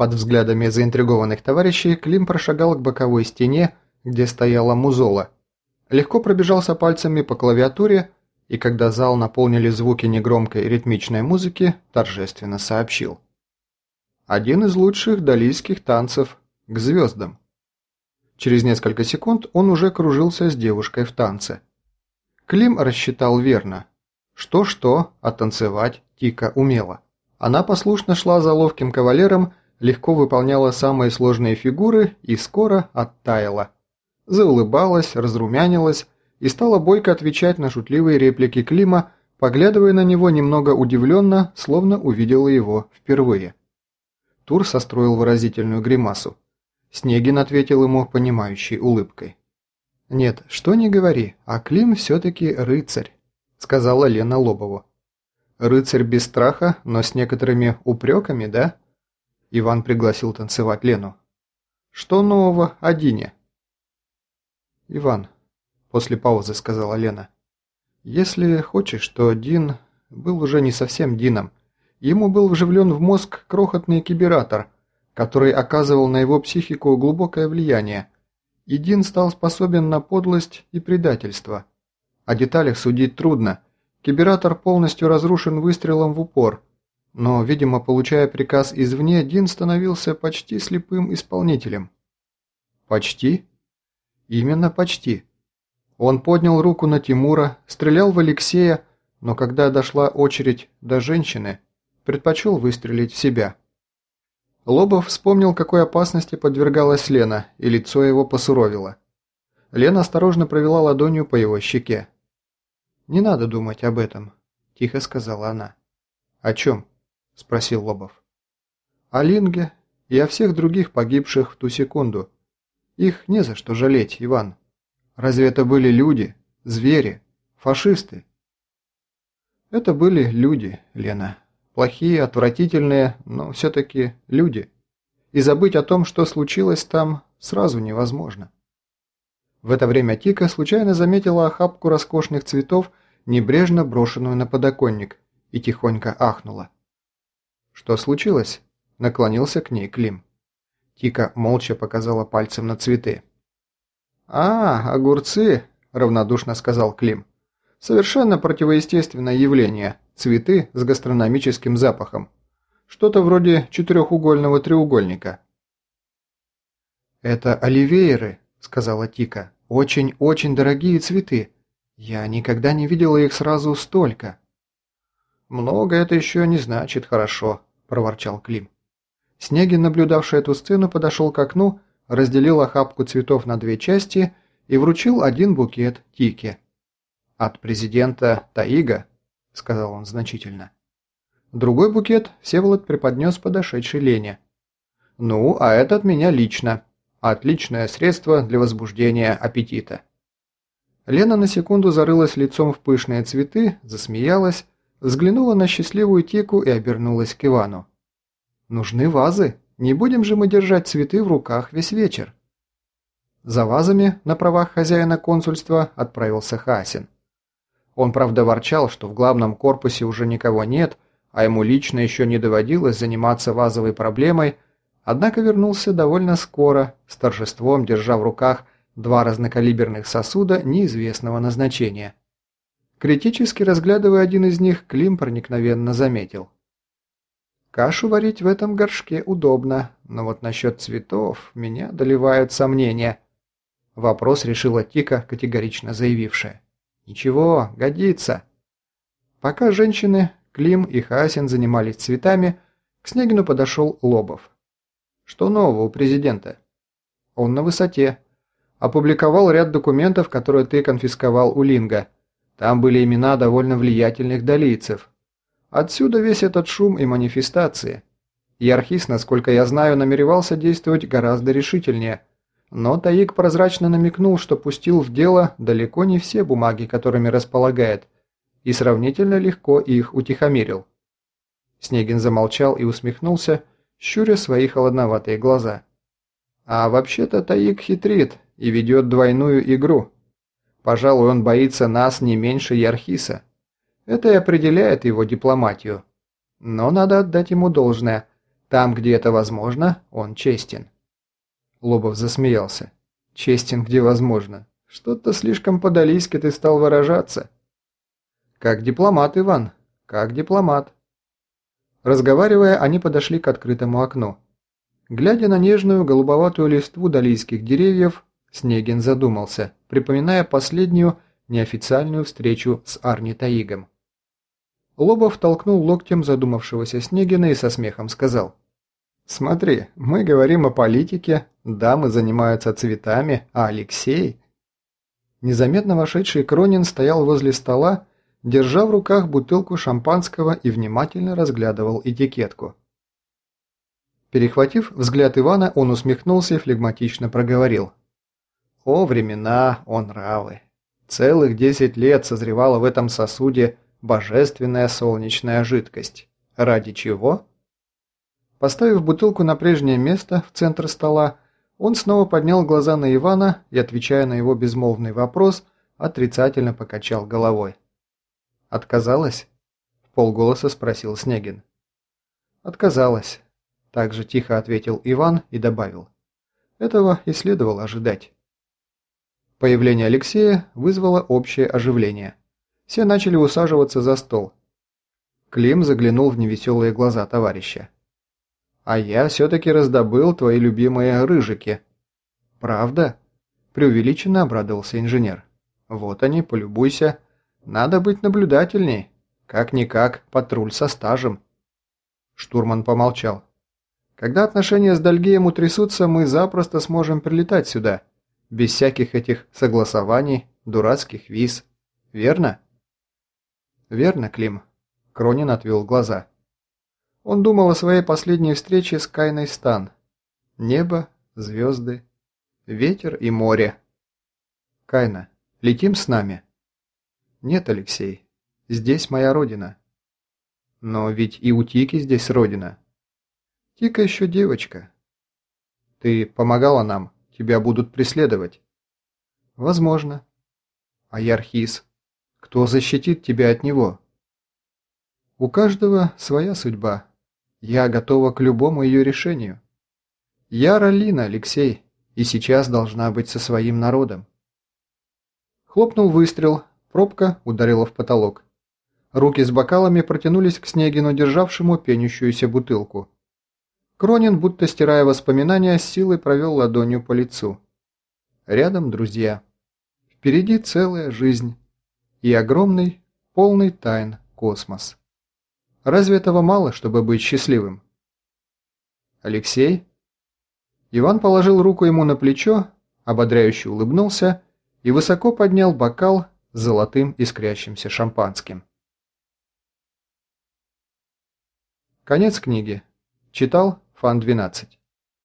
Под взглядами заинтригованных товарищей Клим прошагал к боковой стене, где стояла музола. Легко пробежался пальцами по клавиатуре и, когда зал наполнили звуки негромкой ритмичной музыки, торжественно сообщил. Один из лучших далийских танцев к звездам. Через несколько секунд он уже кружился с девушкой в танце. Клим рассчитал верно. Что-что, а танцевать Тика умела. Она послушно шла за ловким кавалером, легко выполняла самые сложные фигуры и скоро оттаяла. Заулыбалась, разрумянилась и стала бойко отвечать на шутливые реплики Клима, поглядывая на него немного удивленно, словно увидела его впервые. Тур состроил выразительную гримасу. Снегин ответил ему понимающей улыбкой. «Нет, что не говори, а Клим все-таки рыцарь», — сказала Лена Лобову. «Рыцарь без страха, но с некоторыми упреками, да?» Иван пригласил танцевать Лену. «Что нового о Дине?» «Иван», — после паузы сказала Лена, — «если хочешь, то Дин был уже не совсем Дином. Ему был вживлен в мозг крохотный кибератор — который оказывал на его психику глубокое влияние, и Дин стал способен на подлость и предательство. О деталях судить трудно, кибератор полностью разрушен выстрелом в упор, но, видимо, получая приказ извне, Дин становился почти слепым исполнителем. Почти? Именно почти. Он поднял руку на Тимура, стрелял в Алексея, но когда дошла очередь до женщины, предпочел выстрелить в себя. Лобов вспомнил, какой опасности подвергалась Лена, и лицо его посуровило. Лена осторожно провела ладонью по его щеке. «Не надо думать об этом», – тихо сказала она. «О чем?» – спросил Лобов. «О Линге и о всех других погибших в ту секунду. Их не за что жалеть, Иван. Разве это были люди, звери, фашисты?» «Это были люди, Лена», Плохие, отвратительные, но все-таки люди. И забыть о том, что случилось там, сразу невозможно. В это время Тика случайно заметила охапку роскошных цветов, небрежно брошенную на подоконник, и тихонько ахнула. «Что случилось?» – наклонился к ней Клим. Тика молча показала пальцем на цветы. «А, огурцы!» – равнодушно сказал Клим. «Совершенно противоестественное явление цветы с гастрономическим запахом. Что-то вроде четырехугольного треугольника. «Это оливейры», — сказала Тика. «Очень-очень дорогие цветы. Я никогда не видела их сразу столько». «Много это еще не значит хорошо», — проворчал Клим. Снегин, наблюдавший эту сцену, подошел к окну, разделил охапку цветов на две части и вручил один букет Тике. От президента Таига – сказал он значительно. Другой букет Всеволод преподнес подошедшей Лене. «Ну, а это от меня лично. Отличное средство для возбуждения аппетита». Лена на секунду зарылась лицом в пышные цветы, засмеялась, взглянула на счастливую Тику и обернулась к Ивану. «Нужны вазы. Не будем же мы держать цветы в руках весь вечер». За вазами на правах хозяина консульства отправился Хасин. Он, правда, ворчал, что в главном корпусе уже никого нет, а ему лично еще не доводилось заниматься вазовой проблемой, однако вернулся довольно скоро, с торжеством держа в руках два разнокалиберных сосуда неизвестного назначения. Критически разглядывая один из них, Клим проникновенно заметил. «Кашу варить в этом горшке удобно, но вот насчет цветов меня доливают сомнения». Вопрос решила Тика, категорично заявившая. «Ничего, годится». Пока женщины, Клим и Хасин занимались цветами, к Снегину подошел Лобов. «Что нового у президента?» «Он на высоте. Опубликовал ряд документов, которые ты конфисковал у Линга. Там были имена довольно влиятельных долийцев. Отсюда весь этот шум и манифестации. Ярхис, насколько я знаю, намеревался действовать гораздо решительнее – но Таик прозрачно намекнул, что пустил в дело далеко не все бумаги, которыми располагает, и сравнительно легко их утихомирил. Снегин замолчал и усмехнулся, щуря свои холодноватые глаза. А вообще-то Таик хитрит и ведет двойную игру. Пожалуй, он боится нас не меньше Ярхиса. Это и определяет его дипломатию. Но надо отдать ему должное. Там, где это возможно, он честен. Лобов засмеялся. Честен, где возможно. Что-то слишком подалийски ты стал выражаться. Как дипломат, Иван, как дипломат. Разговаривая, они подошли к открытому окну. Глядя на нежную голубоватую листву далийских деревьев, Снегин задумался, припоминая последнюю неофициальную встречу с Арни Таигом. Лобов толкнул локтем задумавшегося Снегина и со смехом сказал. «Смотри, мы говорим о политике, дамы занимаются цветами, а Алексей...» Незаметно вошедший Кронин стоял возле стола, держа в руках бутылку шампанского и внимательно разглядывал этикетку. Перехватив взгляд Ивана, он усмехнулся и флегматично проговорил. «О времена, о нравы! Целых десять лет созревала в этом сосуде божественная солнечная жидкость. Ради чего?» Поставив бутылку на прежнее место, в центр стола, он снова поднял глаза на Ивана и, отвечая на его безмолвный вопрос, отрицательно покачал головой. «Отказалась?» – в полголоса спросил Снегин. «Отказалась», – также тихо ответил Иван и добавил. «Этого и следовало ожидать». Появление Алексея вызвало общее оживление. Все начали усаживаться за стол. Клим заглянул в невеселые глаза товарища. «А я все-таки раздобыл твои любимые рыжики». «Правда?» – преувеличенно обрадовался инженер. «Вот они, полюбуйся». Надо быть наблюдательней. Как-никак, патруль со стажем. Штурман помолчал. Когда отношения с Дальгеем утрясутся, мы запросто сможем прилетать сюда. Без всяких этих согласований, дурацких виз. Верно? Верно, Клим. Кронин отвел глаза. Он думал о своей последней встрече с Кайной Стан. Небо, звезды, ветер и море. Кайна, летим с нами? «Нет, Алексей, здесь моя родина». «Но ведь и у Тики здесь родина». «Тика еще девочка». «Ты помогала нам, тебя будут преследовать». «Возможно». «А Ярхис? Кто защитит тебя от него?» «У каждого своя судьба. Я готова к любому ее решению. Я Ралина, Алексей, и сейчас должна быть со своим народом». Хлопнул выстрел, Пробка ударила в потолок. Руки с бокалами протянулись к Снегину, державшему пенящуюся бутылку. Кронин, будто стирая воспоминания, с силой провел ладонью по лицу. Рядом друзья. Впереди целая жизнь. И огромный, полный тайн космос. Разве этого мало, чтобы быть счастливым? Алексей? Иван положил руку ему на плечо, ободряюще улыбнулся и высоко поднял бокал, с золотым искрящимся шампанским. Конец книги. Читал Фан 12.